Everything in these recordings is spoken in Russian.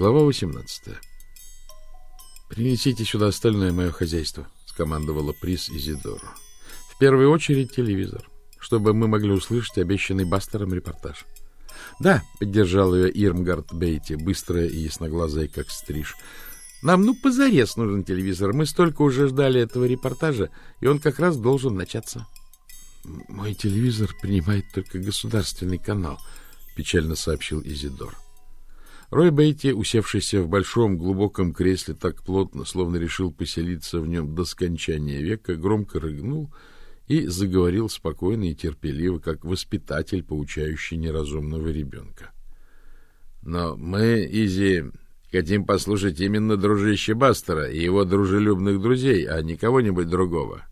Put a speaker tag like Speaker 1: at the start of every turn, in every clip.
Speaker 1: Глава 18. «Принесите сюда остальное мое хозяйство», — скомандовала приз Изидору. «В первую очередь телевизор, чтобы мы могли услышать обещанный Бастером репортаж». «Да», — поддержал ее Ирмгард Бейти, быстрая и ясноглазая, как стриж. «Нам, ну, позарез нужен телевизор. Мы столько уже ждали этого репортажа, и он как раз должен начаться». «Мой телевизор принимает только государственный канал», — печально сообщил Изидор. Рой Бейти, усевшийся в большом глубоком кресле так плотно, словно решил поселиться в нем до скончания века, громко рыгнул и заговорил спокойно и терпеливо, как воспитатель, поучающий неразумного ребенка. — Но мы, Изи, хотим послушать именно дружище Бастера и его дружелюбных друзей, а не кого-нибудь другого.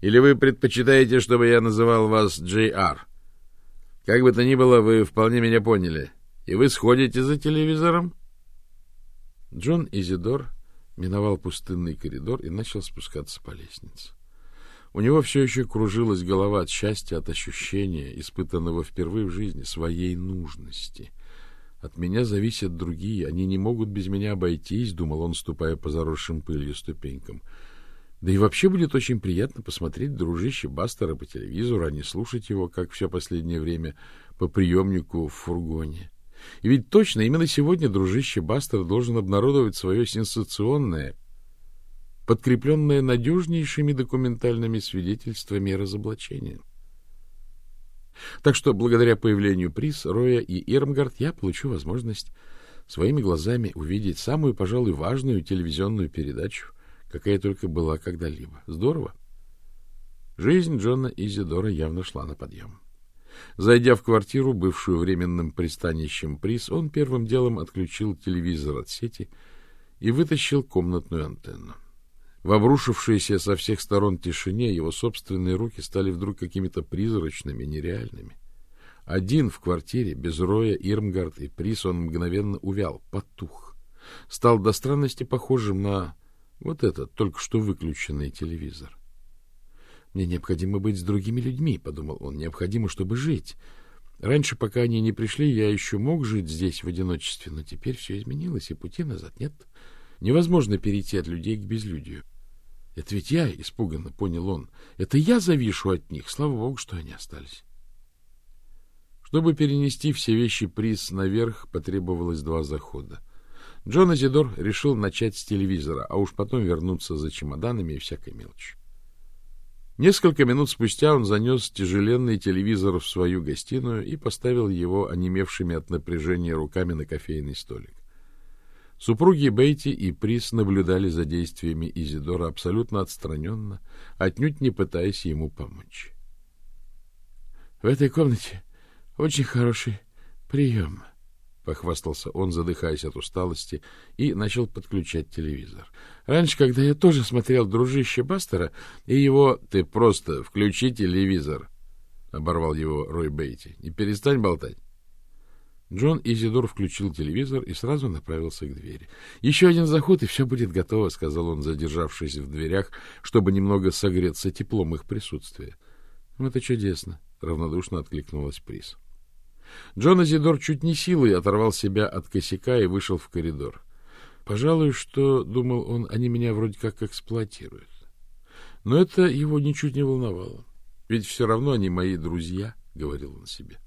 Speaker 1: Или вы предпочитаете, чтобы я называл вас Джей Ар? Как бы то ни было, вы вполне меня поняли. И вы сходите за телевизором? Джон Изидор миновал пустынный коридор и начал спускаться по лестнице. У него все еще кружилась голова от счастья, от ощущения, испытанного впервые в жизни, своей нужности. От меня зависят другие, они не могут без меня обойтись, думал он, ступая по заросшим пылью ступенькам. Да и вообще будет очень приятно посмотреть дружище Бастера по телевизору, а не слушать его, как все последнее время, по приемнику в фургоне. И ведь точно именно сегодня дружище Бастер должен обнародовать свое сенсационное, подкрепленное надежнейшими документальными свидетельствами разоблачения. Так что благодаря появлению приз Роя и Ирмгард я получу возможность своими глазами увидеть самую, пожалуй, важную телевизионную передачу, какая только была когда-либо. Здорово. Жизнь Джона Изидора явно шла на подъем. Зайдя в квартиру, бывшую временным пристанищем приз, он первым делом отключил телевизор от сети и вытащил комнатную антенну. В обрушившейся со всех сторон тишине его собственные руки стали вдруг какими-то призрачными, нереальными. Один в квартире, без Роя, Ирмгард и Приз, он мгновенно увял, потух. Стал до странности похожим на вот этот, только что выключенный телевизор. Мне необходимо быть с другими людьми, — подумал он, — необходимо, чтобы жить. Раньше, пока они не пришли, я еще мог жить здесь в одиночестве, но теперь все изменилось, и пути назад нет. Невозможно перейти от людей к безлюдию. Это ведь я, — испуганно понял он, — это я завишу от них, слава богу, что они остались. Чтобы перенести все вещи приз наверх, потребовалось два захода. Джон Азидор решил начать с телевизора, а уж потом вернуться за чемоданами и всякой мелочью. Несколько минут спустя он занес тяжеленный телевизор в свою гостиную и поставил его онемевшими от напряжения руками на кофейный столик. Супруги Бейти и Прис наблюдали за действиями Изидора абсолютно отстраненно, отнюдь не пытаясь ему помочь. — В этой комнате очень хороший прием, — похвастался он, задыхаясь от усталости, и начал подключать телевизор. Раньше, когда я тоже смотрел дружище Бастера и его... — Ты просто включи телевизор, — оборвал его Рой Бейти. — Не перестань болтать. Джон Изидор включил телевизор и сразу направился к двери. — Еще один заход, и все будет готово, — сказал он, задержавшись в дверях, чтобы немного согреться теплом их присутствия. — Это чудесно, — равнодушно откликнулась Приз. Джон Азидор чуть не силой оторвал себя от косяка и вышел в коридор. Пожалуй, что, думал он, они меня вроде как эксплуатируют. Но это его ничуть не волновало. Ведь все равно они мои друзья, — говорил он себе.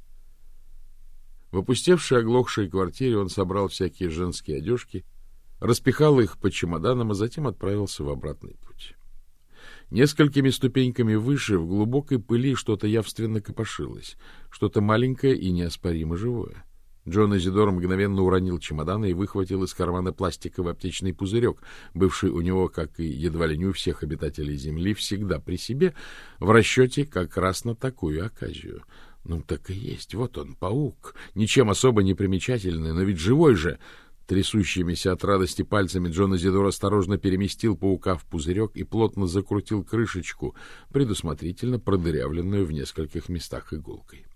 Speaker 1: В опустевшей оглохшей квартире он собрал всякие женские одежки, распихал их по чемоданам, а затем отправился в обратный путь. Несколькими ступеньками выше в глубокой пыли что-то явственно копошилось, что-то маленькое и неоспоримо живое. Джон Изидор мгновенно уронил чемодан и выхватил из кармана пластиковый аптечный пузырек, бывший у него, как и едва ли не у всех обитателей Земли, всегда при себе, в расчете как раз на такую оказию. Ну, так и есть, вот он, паук, ничем особо не примечательный, но ведь живой же. Трясущимися от радости пальцами Джон Азидор осторожно переместил паука в пузырек и плотно закрутил крышечку, предусмотрительно продырявленную в нескольких местах иголкой.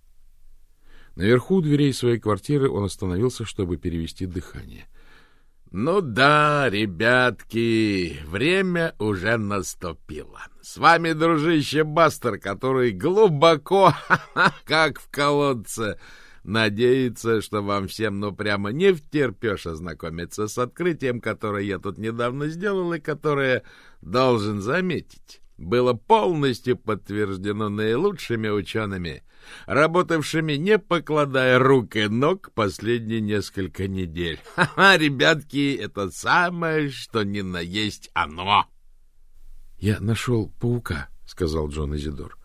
Speaker 1: Наверху у дверей своей квартиры он остановился, чтобы перевести дыхание. — Ну да, ребятки, время уже наступило. С вами дружище Бастер, который глубоко, как в колодце, надеется, что вам всем ну прямо не втерпешь ознакомиться с открытием, которое я тут недавно сделал и которое, должен заметить, было полностью подтверждено наилучшими учеными, работавшими, не покладая рук и ног последние несколько недель. Ха-ха, ребятки, это самое, что ни на есть оно.
Speaker 2: — Я нашел паука, — сказал Джон Изидор.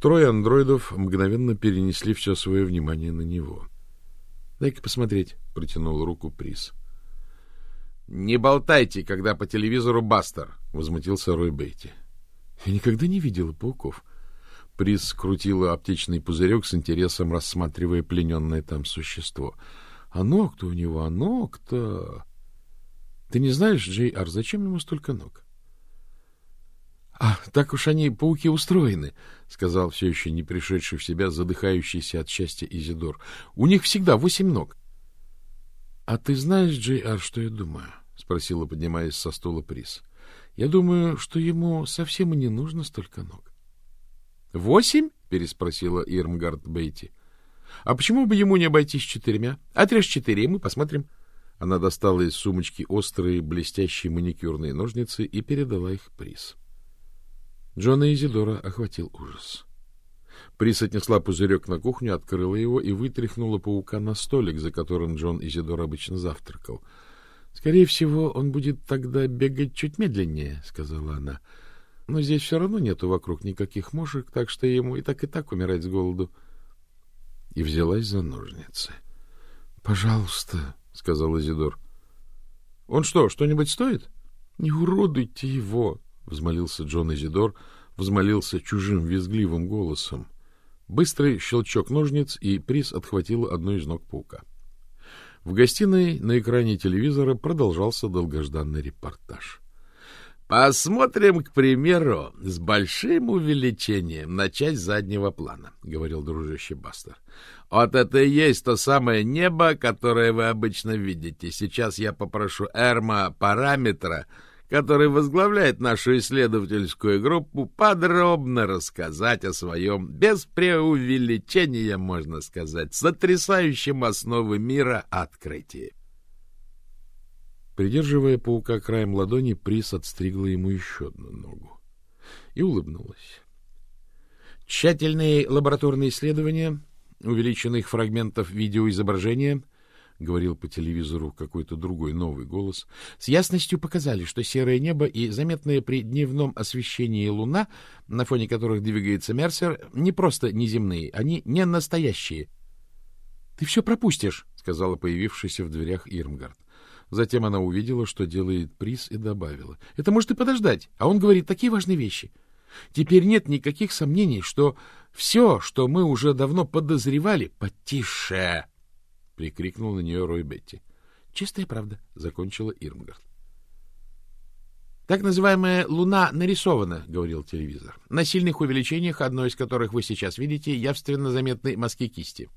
Speaker 2: Трое андроидов мгновенно перенесли все свое внимание на него. — Дай-ка посмотреть, — протянул руку Приз.
Speaker 1: — Не болтайте, когда по телевизору Бастер, — возмутился Рой Бейти.
Speaker 2: — Я никогда не видела пауков. Приз скрутила аптечный пузырек с интересом, рассматривая плененное там существо. — А ног-то у него, а ног-то... Ты не знаешь, Джей Ар, зачем ему столько ног? — А, так уж они, пауки, устроены, — сказал все еще не пришедший в себя, задыхающийся от счастья Изидор. — У них всегда восемь ног. — А ты знаешь, Джей Ар, что я думаю? — спросила, поднимаясь со стула Приз. — Я думаю, что ему совсем и не нужно столько ног. — Восемь? — переспросила Ирмгард Бейти. — А почему бы ему не обойтись четырьмя? Отрежь четыре, и мы посмотрим. Она достала из сумочки острые блестящие маникюрные ножницы и передала их Приз. — Джона Изидора охватил ужас. Прис отнесла пузырек на кухню, открыла его и вытряхнула паука на столик, за которым Джон Изидор обычно завтракал. — Скорее всего, он будет тогда бегать чуть медленнее, — сказала она. — Но здесь все равно нету вокруг никаких мушек, так что ему и так и так умирать с голоду. И взялась за ножницы. — Пожалуйста, — сказал Изидор. — Он что, что-нибудь стоит? — Не уродуйте его, взмолился Джон Изидор, взмолился чужим визгливым голосом. Быстрый щелчок ножниц, и приз отхватила одну из ног паука. В гостиной на экране телевизора продолжался долгожданный репортаж.
Speaker 1: Посмотрим, к примеру, с большим увеличением на часть заднего плана, — говорил дружище Бастер. Вот это и есть то самое небо, которое вы обычно видите. Сейчас я попрошу Эрма параметра который возглавляет нашу исследовательскую группу, подробно рассказать о своем, без преувеличения, можно сказать, сотрясающем основы мира открытии.
Speaker 2: Придерживая паука краем ладони, Прис отстригла ему еще одну ногу и улыбнулась. Тщательные лабораторные исследования увеличенных фрагментов видеоизображения —— говорил по телевизору какой-то другой новый голос, — с ясностью показали, что серое небо и заметная при дневном освещении луна, на фоне которых двигается Мерсер, не просто неземные, они не настоящие. — Ты все пропустишь, — сказала появившаяся в дверях Ирмгард. Затем она увидела, что делает приз, и добавила. — Это может и подождать, а он говорит такие важные вещи. Теперь нет никаких сомнений, что все, что мы уже давно подозревали... — Потише! — прикрикнул на нее Рой Бетти. — Чистая правда, — закончила Ирмгард. — Так называемая луна нарисована, — говорил телевизор. На сильных увеличениях, одно из которых вы сейчас видите, явственно заметны мазки кисти.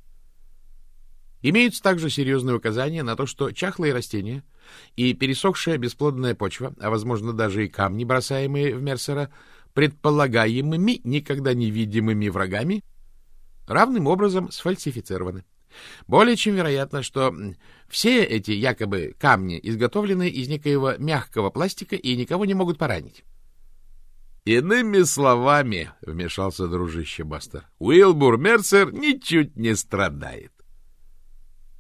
Speaker 2: Имеются также серьезные указания на то, что чахлые растения и пересохшая бесплодная почва, а, возможно, даже и камни, бросаемые в Мерсера, предполагаемыми, никогда не видимыми врагами, равным образом сфальсифицированы. Более чем вероятно, что все эти якобы камни изготовлены из некоего мягкого пластика и никого не могут поранить.
Speaker 1: — Иными словами, — вмешался дружище Бастер, — Уилбур Мерсер ничуть не страдает.
Speaker 2: —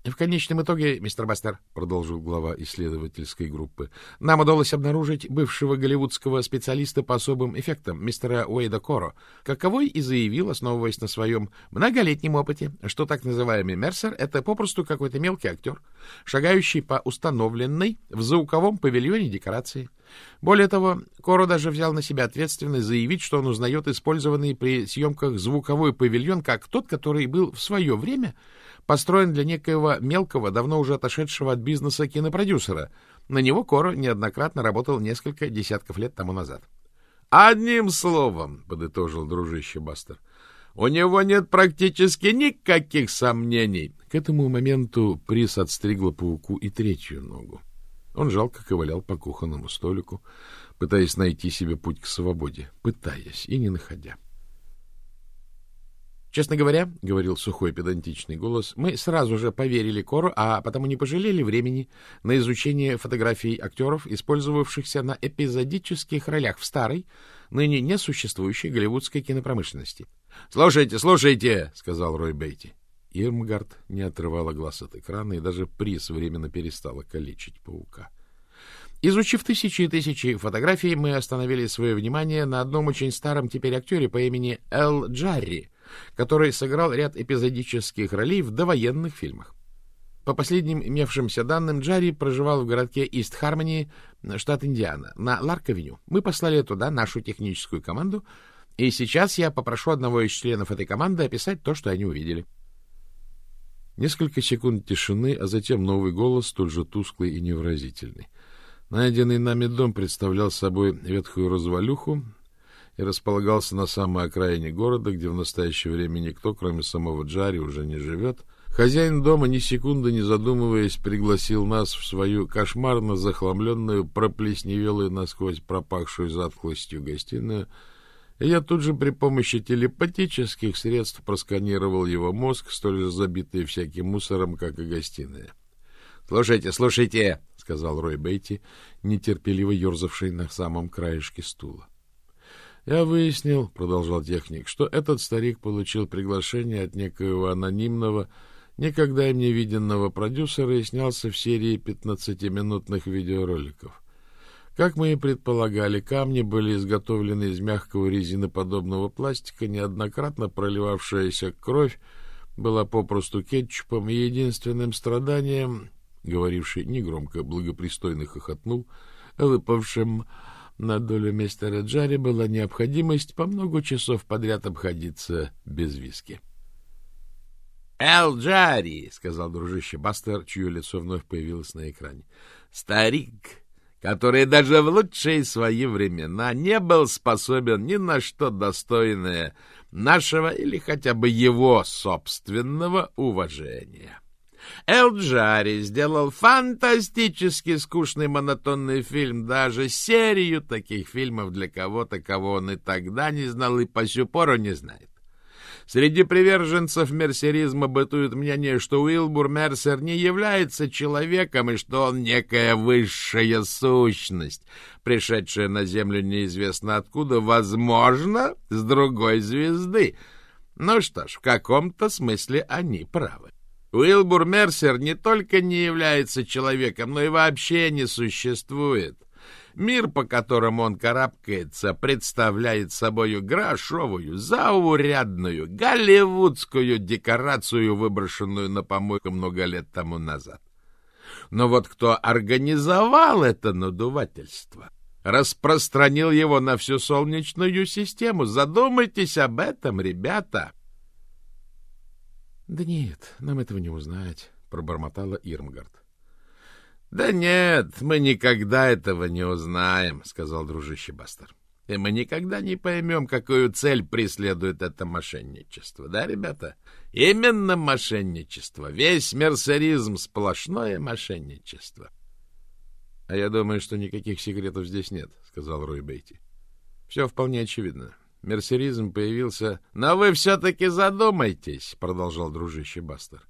Speaker 2: В конечном итоге, мистер Бастер, — продолжил глава исследовательской группы, — нам удалось обнаружить бывшего голливудского специалиста по особым эффектам, мистера Уэйда Коро, каковой и заявил, основываясь на своем многолетнем опыте, что так называемый Мерсер — это попросту какой-то мелкий актер, шагающий по установленной в звуковом павильоне декорации. Более того, Коро даже взял на себя ответственность заявить, что он узнает использованный при съемках звуковой павильон как тот, который был в свое время построен для некоего мелкого, давно уже отошедшего от бизнеса кинопродюсера. На него Коро неоднократно работал несколько десятков лет тому назад.
Speaker 1: — Одним словом, — подытожил дружище Бастер, — у него нет практически никаких сомнений.
Speaker 2: К этому моменту Прис отстригла пауку и третью ногу. Он жалко ковылял по кухонному столику, пытаясь найти себе путь к свободе, пытаясь и не находя.
Speaker 1: Честно говоря, — говорил сухой педантичный голос, — мы сразу же поверили Кору, а потому не пожалели времени на изучение фотографий актеров, использовавшихся на эпизодических ролях в старой, ныне несуществующей голливудской кинопромышленности. — Слушайте, слушайте, — сказал Рой Бейти. Ирмгард не отрывала глаз от экрана, и даже приз временно перестала калечить паука. Изучив тысячи и тысячи фотографий, мы остановили свое внимание на одном очень старом теперь актере по имени Эл Джарри, который сыграл ряд эпизодических ролей в довоенных фильмах. По последним имевшимся данным, Джарри проживал в городке Ист-Хармони, штат Индиана, на Ларк-авеню. Мы послали туда нашу техническую команду, и сейчас я попрошу одного из членов этой команды описать то, что они увидели.
Speaker 2: Несколько секунд тишины, а затем новый голос, столь же тусклый и невразительный. Найденный нами дом представлял собой ветхую развалюху и располагался на самой окраине города, где в настоящее время никто, кроме самого Джари, уже не живет. Хозяин дома, ни секунды не задумываясь, пригласил нас в свою кошмарно захламленную, проплесневелую насквозь пропахшую затхлостью гостиную — и я тут же при помощи телепатических средств просканировал его мозг, столь же забитый всяким мусором, как и гостиная.
Speaker 1: — Слушайте, слушайте, — сказал Рой Бейти,
Speaker 2: нетерпеливо ерзавший на самом краешке стула. Я выяснил, — продолжал техник, — что этот старик получил приглашение от некоего анонимного, никогда им не виденного продюсера и снялся в серии пятнадцатиминутных видеороликов. Как мы и предполагали, камни были изготовлены из мягкого резиноподобного пластика, неоднократно проливавшаяся кровь была попросту кетчупом, и единственным страданием, говоривший негромко, благопристойно хохотнул, выпавшим на долю мистера Джарри была необходимость по много часов подряд обходиться без виски.
Speaker 1: — Эл Джарри, — сказал дружище Бастер, чье лицо вновь появилось на экране. — Старик который даже в лучшие свои времена не был способен ни на что достойное нашего или хотя бы его собственного уважения. Элджари сделал фантастически скучный монотонный фильм, даже серию таких фильмов для кого-то, кого он и тогда не знал и по сю пору не знает. Среди приверженцев мерсеризма бытует мнение, что Уилбур Мерсер не является человеком и что он некая высшая сущность, пришедшая на Землю неизвестно откуда, возможно, с другой звезды. Ну что ж, в каком-то смысле они правы. Уилбур Мерсер не только не является человеком, но и вообще не существует. Мир, по которому он карабкается, представляет собою грошовую, заурядную, голливудскую декорацию, выброшенную на помойку много лет тому назад. Но вот кто организовал это надувательство, распространил его на всю Солнечную систему, задумайтесь об этом, ребята.
Speaker 2: — Да нет, нам этого не узнать, — пробормотала Ирмгард.
Speaker 1: — Да нет, мы никогда этого не узнаем, — сказал дружище Бастер. — И мы никогда не поймем, какую цель преследует это мошенничество, да, ребята? Именно мошенничество. Весь мерсеризм — сплошное мошенничество.
Speaker 2: — А я думаю, что никаких секретов здесь нет, — сказал Рой Бейти. — Все вполне очевидно. Мерсеризм появился...
Speaker 1: — Но вы все-таки задумайтесь, — продолжал дружище Бастер.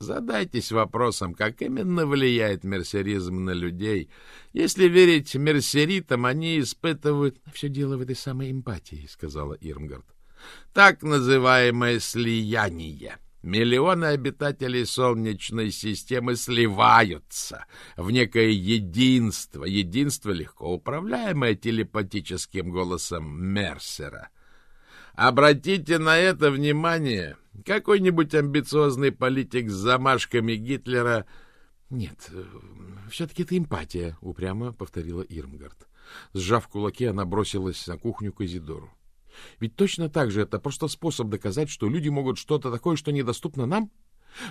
Speaker 1: Задайтесь вопросом, как именно влияет мерсеризм на людей. Если верить мерсеритам, они испытывают...
Speaker 2: — Все дело в этой самой эмпатии, — сказала Ирмгард.
Speaker 1: — Так называемое слияние. Миллионы обитателей Солнечной системы сливаются в некое единство, единство, легко управляемое телепатическим голосом Мерсера. Обратите на это внимание — какой-нибудь амбициозный политик с замашками Гитлера...
Speaker 2: — Нет, все-таки это эмпатия, — упрямо повторила Ирмгард. Сжав кулаки, она бросилась на кухню к Изидору. — Ведь точно так же это просто способ доказать, что люди могут что-то такое, что недоступно нам?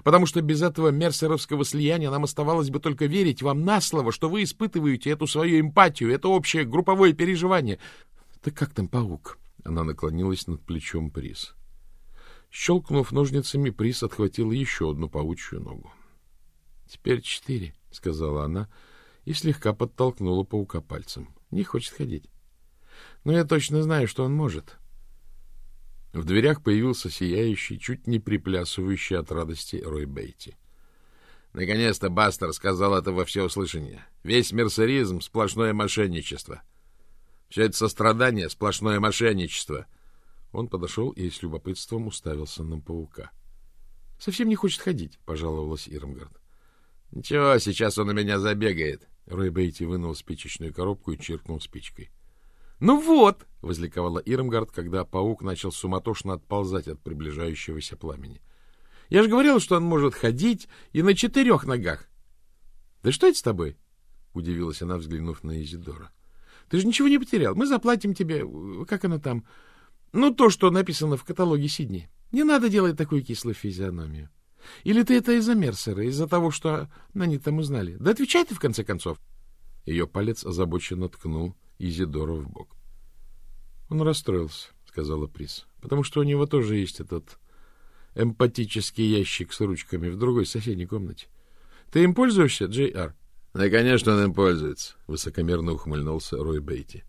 Speaker 2: Потому что без этого мерсеровского слияния нам оставалось бы только верить вам на слово, что вы испытываете эту свою эмпатию, это общее групповое переживание. — Так как там паук? Она наклонилась над плечом Приз. Щелкнув ножницами, Приз отхватил еще одну паучью ногу. — Теперь четыре, — сказала она и слегка подтолкнула паука пальцем. — Не хочет ходить. Но я точно знаю, что он может. В дверях появился сияющий, чуть не приплясывающий от радости Рой Бейти. Наконец-то Бастер сказал это во всеуслышание. Весь мерсеризм — сплошное мошенничество. Все это сострадание — сплошное мошенничество. Он подошел и с любопытством уставился на паука. — Совсем не хочет ходить, — пожаловалась Ирмгард. — Ничего, сейчас он у меня забегает. Рой Бейти вынул спичечную коробку и чиркнул спичкой. — Ну вот! — возликовала Ирмгард, когда паук начал суматошно отползать от приближающегося пламени. — Я же говорил, что он может ходить и на четырех ногах. — Да что это с тобой? — удивилась она, взглянув на Изидора. — Ты же ничего не потерял. Мы заплатим тебе... Как она там? Ну, то, что написано в каталоге Сидни. Не надо делать такую кислую физиономию. Или ты это из-за Мерсера, из-за того, что они там узнали? Да отвечай ты, в конце концов. Ее палец озабоченно ткнул Изидора в бок. Он расстроился, сказала Прис, потому что у него тоже есть этот эмпатический ящик с ручками в другой соседней комнате. Ты им пользуешься, Джей Ар? Да, конечно, он им пользуется, высокомерно ухмыльнулся Рой Бейти.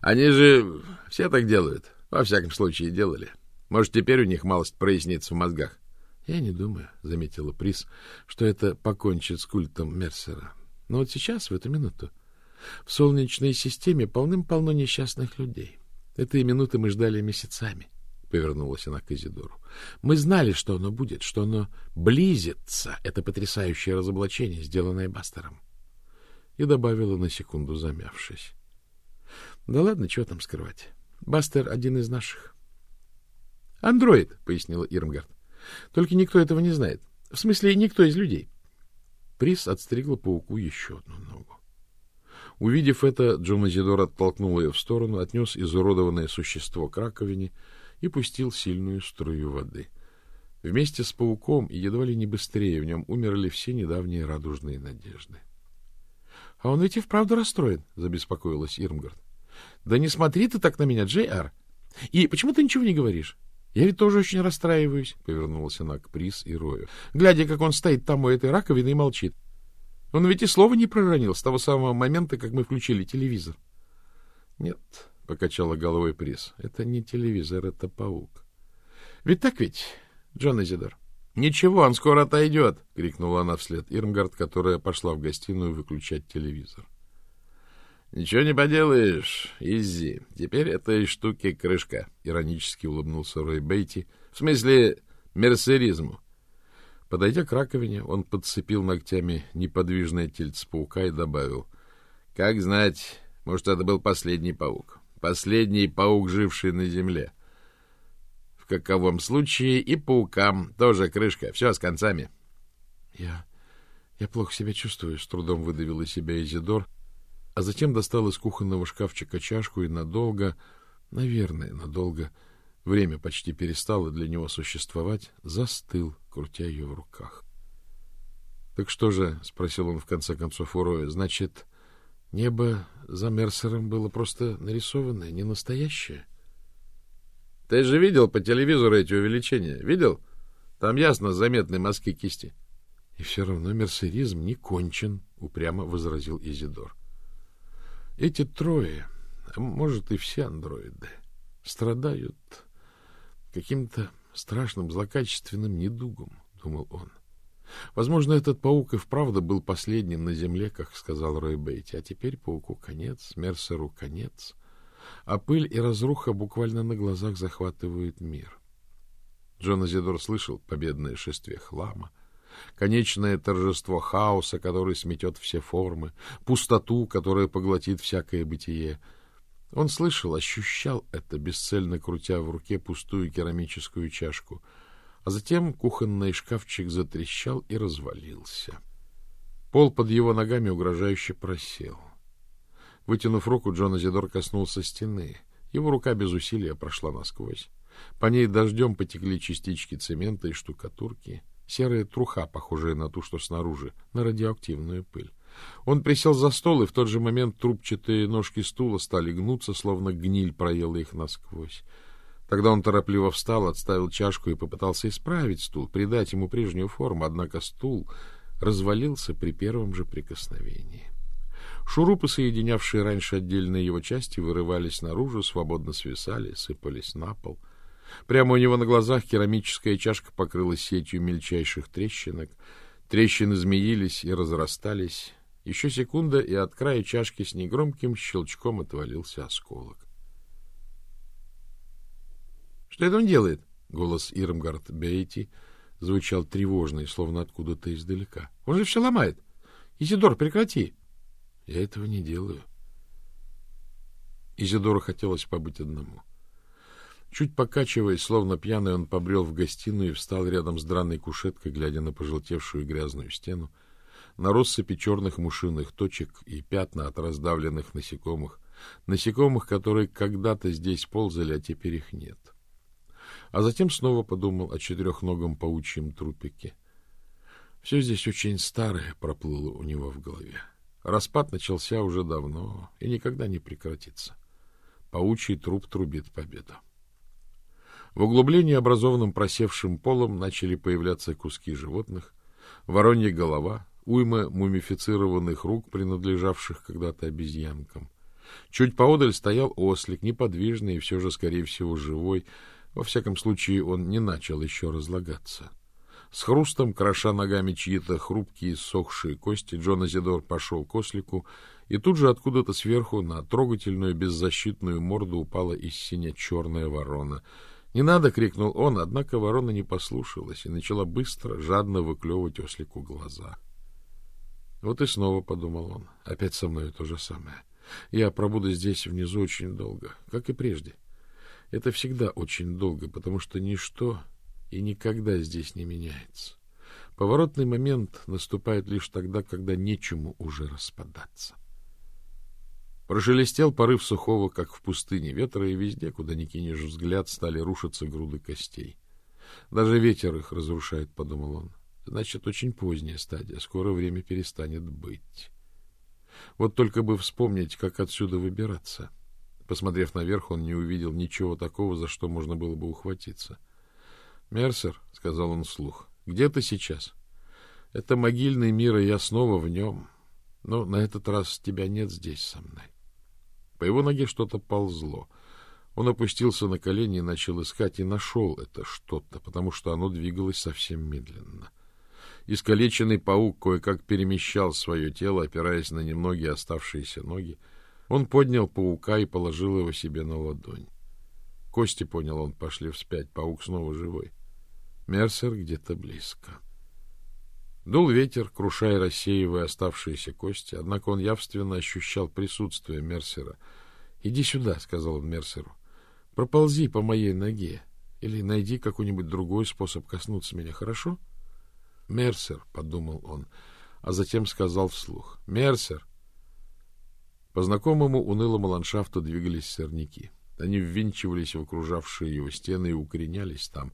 Speaker 2: Они же все так делают. Во всяком случае, делали. Может, теперь у них малость прояснится в мозгах. Я не думаю, заметила Прис, что это покончит с культом Мерсера. Но вот сейчас, в эту минуту, в Солнечной системе полным-полно несчастных людей. Этой минуты мы ждали месяцами, — повернулась она к Изидору. Мы знали, что оно будет, что оно близится, это потрясающее разоблачение, сделанное Бастером. И добавила на секунду, замявшись. Да ладно, чего там скрывать. Бастер один из наших. Андроид, — пояснила Ирмгард. Только никто этого не знает. В смысле, никто из людей. Прис отстригла пауку еще одну ногу. Увидев это, Джон Азидор оттолкнул ее в сторону, отнес изуродованное существо к раковине и пустил сильную струю воды. Вместе с пауком и едва ли не быстрее в нем умерли все недавние радужные надежды. — А он ведь и вправду расстроен, — забеспокоилась Ирмгард. — Да не смотри ты так на меня, Джей Ар. И почему ты ничего не говоришь? Я ведь тоже очень расстраиваюсь, — повернулась она к Прис и Рою, глядя, как он стоит там у этой раковины и молчит. — он ведь и слова не проронил с того самого момента, как мы включили телевизор. — Нет, — покачала головой Прис, — это не телевизор, это паук. — Ведь так ведь, Джон Изидор? — Ничего, он скоро отойдет, — крикнула она вслед Ирмгард, которая пошла в гостиную выключать телевизор. — Ничего не поделаешь, Изи. Теперь этой штуки крышка, — иронически улыбнулся Рой Бейти. — В смысле, мерсеризму. Подойдя к раковине, он подцепил ногтями неподвижное тельце паука и добавил. — Как знать, может, это был последний паук. Последний паук, живший на земле. В каковом случае и паукам тоже крышка. Все с концами. — Я... я плохо себя чувствую, — с трудом выдавил из себя Изидор, а затем достал из кухонного шкафчика чашку и надолго, наверное, надолго время почти перестало для него существовать, застыл, крутя ее в руках. — Так что же, — спросил он в конце концов у Роя, — значит, небо за Мерсером было просто нарисованное, не настоящее? — Ты же видел по телевизору эти увеличения? Видел? Там ясно заметны мазки кисти. — И все равно мерсеризм не кончен, — упрямо возразил Изидор. — Эти трое, может и все андроиды, страдают каким-то страшным злокачественным недугом, — думал он. Возможно, этот паук и вправду был последним на земле, как сказал Рой Бейти, а теперь пауку конец, Мерсеру конец, а пыль и разруха буквально на глазах захватывают мир. Джон Азидор слышал победное шествие хлама, конечное торжество хаоса, который сметет все формы, пустоту, которая поглотит всякое бытие — он слышал, ощущал это, бесцельно крутя в руке пустую керамическую чашку, а затем кухонный шкафчик затрещал и развалился. Пол под его ногами угрожающе просел. Вытянув руку, Джон Азидор коснулся стены. Его рука без усилия прошла насквозь. По ней дождем потекли частички цемента и штукатурки, серая труха, похожая на ту, что снаружи, на радиоактивную пыль. Он присел за стол, и в тот же момент трубчатые ножки стула стали гнуться, словно гниль проела их насквозь. Тогда он торопливо встал, отставил чашку и попытался исправить стул, придать ему прежнюю форму, однако стул развалился при первом же прикосновении. Шурупы, соединявшие раньше отдельные его части, вырывались наружу, свободно свисали, сыпались на пол. Прямо у него на глазах керамическая чашка покрылась сетью мельчайших трещинок. Трещины змеились и разрастались. Еще секунда, и от края чашки с негромким щелчком отвалился осколок. — Что это он делает? — голос Ирмгард Бейти звучал тревожный, словно откуда-то издалека. — Он же все ломает. Изидор, прекрати! — Я этого не делаю. Изидору хотелось побыть одному. Чуть покачиваясь, словно пьяный, он побрел в гостиную и встал рядом с драной кушеткой, глядя на пожелтевшую грязную стену, на россыпи черных мушиных точек и пятна от раздавленных насекомых, насекомых, которые когда-то здесь ползали, а теперь их нет. А затем снова подумал о четырехногом паучьем трупике. Все здесь очень старое проплыло у него в голове. Распад начался уже давно и никогда не прекратится. Паучий труп трубит победу. В углублении, образованном просевшим полом, начали появляться куски животных, воронья голова, уйма мумифицированных рук, принадлежавших когда-то обезьянкам. Чуть поодаль стоял ослик, неподвижный и все же, скорее всего, живой. Во всяком случае, он не начал еще разлагаться. С хрустом, кроша ногами чьи-то хрупкие сохшие кости, Джон Азидор пошел к ослику, и тут же откуда-то сверху на трогательную беззащитную морду упала из синя черная ворона — «Не надо!» — крикнул он, однако ворона не послушалась и начала быстро, жадно выклевывать ослику глаза. Вот и снова, — подумал он, — опять со мной то же самое. Я пробуду здесь внизу очень долго, как и прежде. Это всегда очень долго, потому что ничто и никогда здесь не меняется. Поворотный момент наступает лишь тогда, когда нечему уже распадаться. Прошелестел порыв сухого, как в пустыне, ветра, и везде, куда ни кинешь взгляд, стали рушиться груды костей. Даже ветер их разрушает, — подумал он. Значит, очень поздняя стадия. Скоро время перестанет быть. Вот только бы вспомнить, как отсюда выбираться. Посмотрев наверх, он не увидел ничего такого, за что можно было бы ухватиться. — Мерсер, — сказал он вслух, — где ты сейчас? — Это могильный мир, и я снова в нем. Но на этот раз тебя нет здесь со мной. По его ноге что-то ползло. Он опустился на колени и начал искать, и нашел это что-то, потому что оно двигалось совсем медленно. Искалеченный паук кое-как перемещал свое тело, опираясь на немногие оставшиеся ноги. Он поднял паука и положил его себе на ладонь. Кости, понял он, пошли вспять, паук снова живой. Мерсер где-то близко. — Дул ветер, крушая рассеивая оставшиеся кости, однако он явственно ощущал присутствие Мерсера. — Иди сюда, — сказал он Мерсеру. — Проползи по моей ноге или найди какой-нибудь другой способ коснуться меня, хорошо? — Мерсер, — подумал он, а затем сказал вслух. — Мерсер! По знакомому унылому ландшафту двигались сорняки. Они ввинчивались в окружавшие его стены и укоренялись там,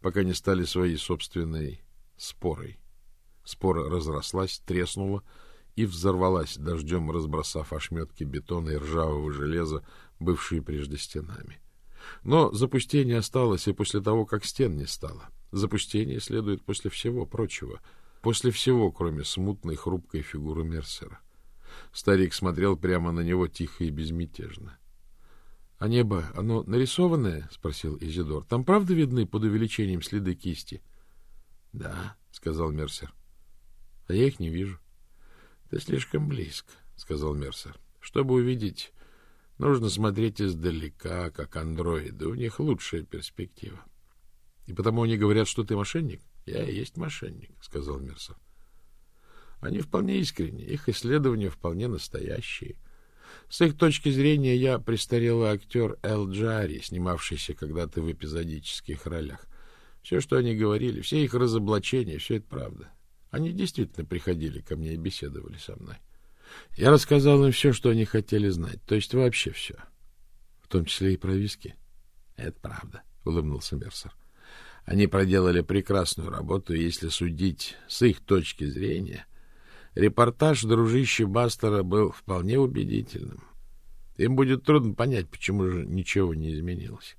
Speaker 2: пока не стали своей собственной спорой. Спора разрослась, треснула и взорвалась, дождем разбросав ошметки бетона и ржавого железа, бывшие прежде стенами. Но запустение осталось и после того, как стен не стало. Запустение следует после всего прочего, после всего, кроме смутной хрупкой фигуры Мерсера. Старик смотрел прямо на него тихо и безмятежно. — А небо, оно нарисованное? — спросил Изидор. — Там правда видны под увеличением следы кисти? — Да, — сказал Мерсер. А я их не вижу. — Ты слишком близко, — сказал Мерсер. — Чтобы увидеть, нужно смотреть издалека, как андроиды. У них лучшая перспектива. — И потому они говорят, что ты мошенник? — Я и есть мошенник, — сказал Мерсер. — Они вполне искренни, их исследования вполне настоящие. С их точки зрения я престарелый актер Эл Джари, снимавшийся когда-то в эпизодических ролях. Все, что они говорили, все их разоблачения, все это правда. Они действительно приходили ко мне и беседовали со мной. Я рассказал им все, что они хотели знать, то есть вообще все, в том числе и про виски. — Это правда, — улыбнулся Мерсер. Они проделали прекрасную работу, если судить с их точки зрения, репортаж дружище Бастера был вполне убедительным. Им будет трудно понять, почему же ничего не изменилось.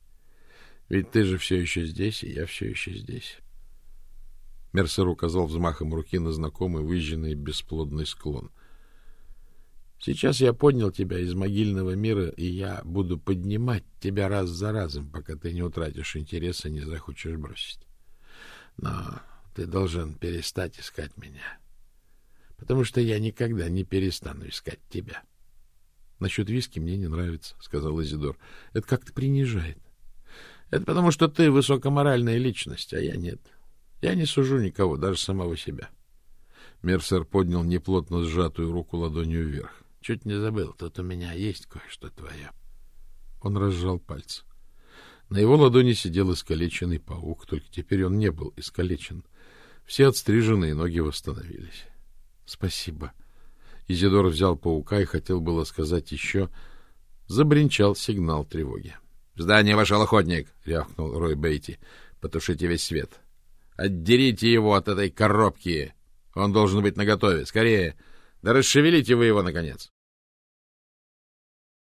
Speaker 2: Ведь ты же все еще здесь, и я все еще здесь. Мерсер указал взмахом руки на знакомый выжженный бесплодный склон.
Speaker 1: Сейчас я поднял тебя из могильного мира, и я буду поднимать тебя раз за разом, пока ты не утратишь интереса и не захочешь бросить. Но ты должен перестать искать меня, потому что я никогда не перестану искать тебя. — Насчет виски мне не нравится, — сказал Изидор. — Это как-то принижает. — Это потому, что ты высокоморальная личность, а я нет. Я не сужу никого, даже самого себя. Мерсер поднял неплотно сжатую руку ладонью вверх. — Чуть не забыл, тут у меня есть кое-что твое. Он разжал пальцы. На его ладони сидел искалеченный паук, только теперь он не был искалечен. Все отстриженные ноги восстановились. — Спасибо. Изидор взял паука и хотел было сказать еще. Забринчал сигнал тревоги. — В здание вошел охотник! — рявкнул Рой Бейти. — Потушите весь свет. Отдерите его от этой коробки! Он должен быть наготове. Скорее! Да расшевелите вы его, наконец!